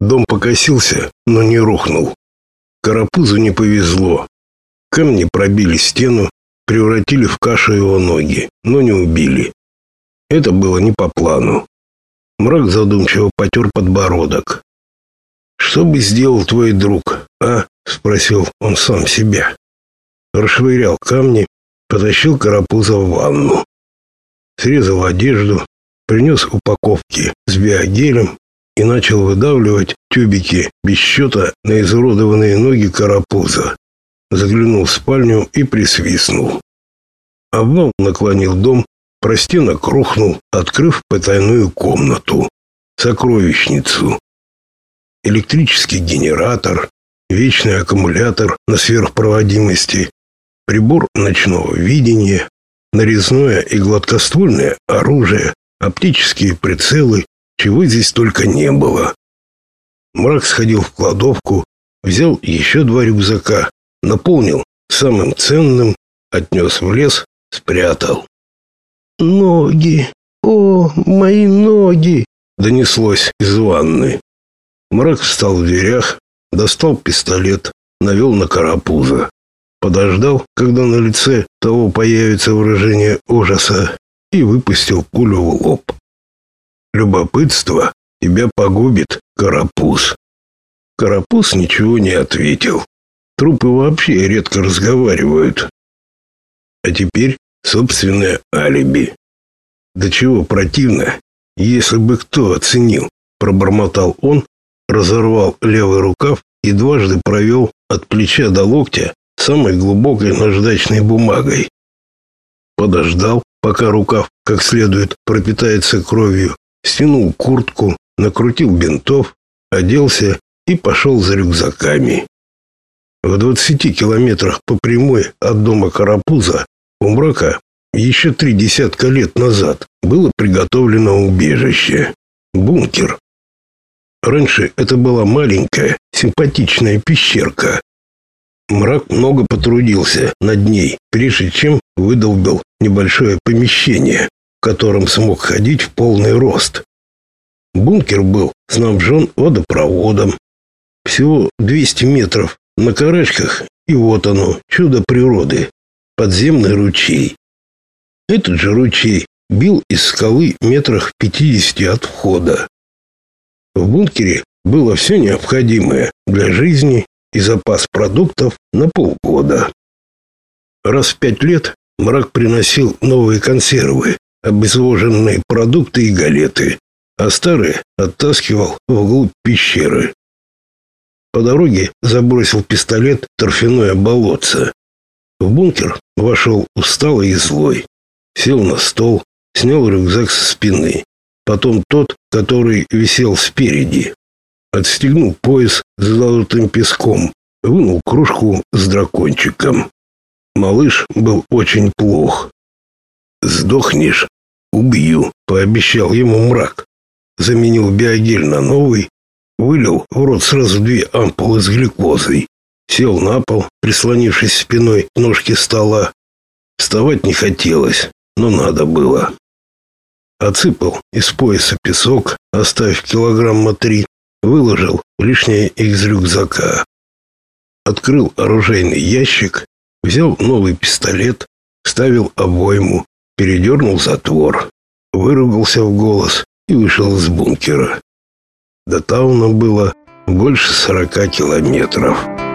Дом покосился, но не рухнул. Карапузу не повезло. Камни пробили стену, превратили в кашу его ноги, но не убили. Это было не по плану. Мрак задумчиво потер подбородок. «Что бы сделал твой друг, а?» — спросил он сам себя. Расшвырял камни, потащил карапуза в ванну. Срезал одежду, принес упаковки с биогелем и начал выдавливать тюбики без счета на изуродованные ноги карапуза. Заглянул в спальню и присвистнул. Обвал наклонил дом, простенок рухнул, открыв потайную комнату, сокровищницу. Электрический генератор, вечный аккумулятор на сверхпроводимости, прибор ночного видения, нарезное и гладкоствольное оружие, оптические прицелы, чего здесь только не было. Мрак сходил в кладовку, взял еще два рюкзака, наполнил самым ценным, отнес в лес, спрятал. «Ноги! О, мои ноги!» донеслось из ванны. Мрак встал в дверях, достал пистолет, навел на карапуза. Подождал, когда на лице того появится выражение ужаса, и выпустил пулю в лоб. Любопытство тебя погубит, карапуз. Карапуз ничего не ответил. Трупы вообще редко разговаривают. А теперь собственное алиби. До чего противно, если бы кто оценил, пробормотал он, разорвал левый рукав и дважды провел от плеча до локтя самой глубокой наждачной бумагой. Подождал, пока рукав как следует пропитается кровью, стянул куртку, накрутил бинтов, оделся и пошел за рюкзаками. В двадцати километрах по прямой от дома Карапуза у мрака еще три десятка лет назад было приготовлено убежище бункер. Раньше это была маленькая, симпатичная пещерка. Мрак много потрудился над ней, прежде чем выдолбил небольшое помещение, котором смог ходить в полный рост. Бункер был снабжен водопроводом. Всего 200 метров на карачках, и вот оно, чудо природы, подземный ручей. Этот же ручей бил из скалы метрах в 50 от входа. В бункере было все необходимое для жизни и запас продуктов на полгода. Раз в пять лет мрак приносил новые консервы, обезвоженные продукты и галеты, а старые оттаскивал вглубь пещеры. По дороге забросил пистолет в торфяное болотце. В бункер вошел усталый и злой. Сел на стол, снял рюкзак со спины. Потом тот, который висел спереди. Отстегнул пояс с золотым песком, вынул кружку с дракончиком. Малыш был очень плох. «Сдохнешь, убью», — пообещал ему мрак. Заменил биогель на новый, вылил в рот сразу две ампулы с глюкозой, сел на пол, прислонившись спиной к ножке стола. Вставать не хотелось, но надо было. Отсыпал из пояса песок, оставив килограмма три, выложил лишнее из рюкзака. Открыл оружейный ящик, взял новый пистолет, ставил обойму, передернул затвор, выругался в голос и вышел из бункера. До Тауна было больше сорока километров.